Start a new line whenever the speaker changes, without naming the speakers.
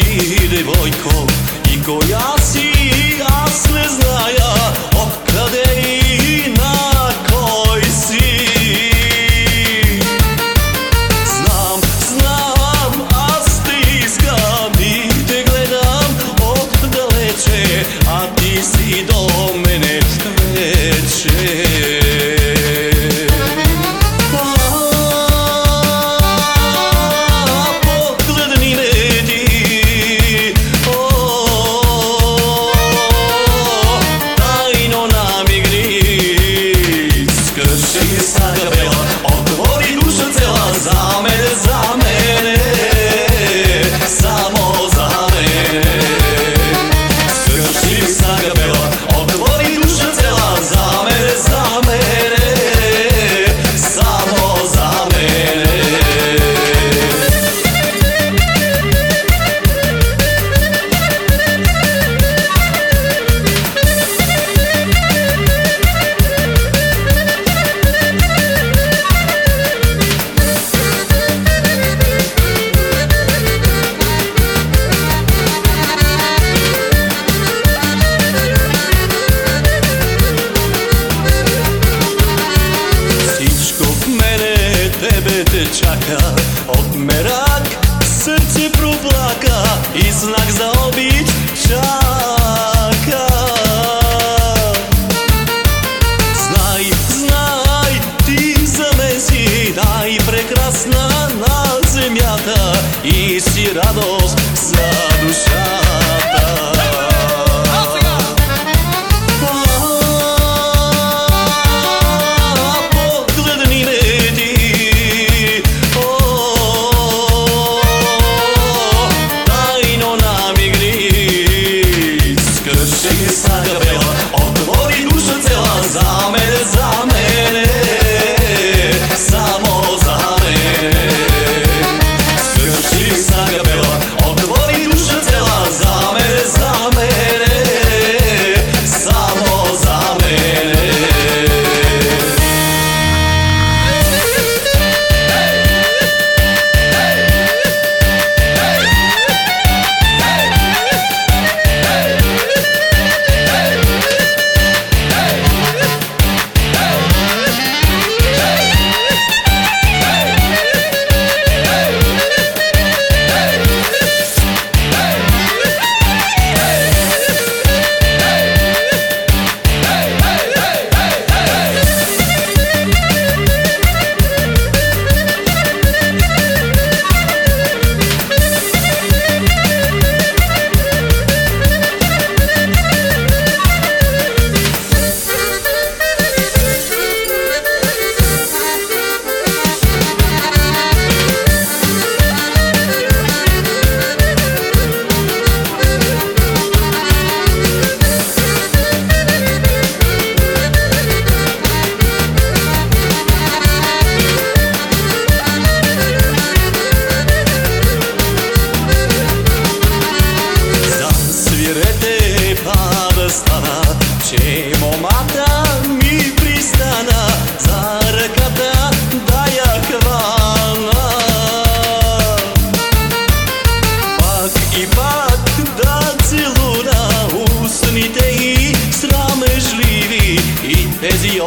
ti, devojko, i koja тебе те чака. От мерак сърце проплака И знак за обич чака. Знай, знай, ти за мен си Най-прекрасна на земята. И си радост за душата. your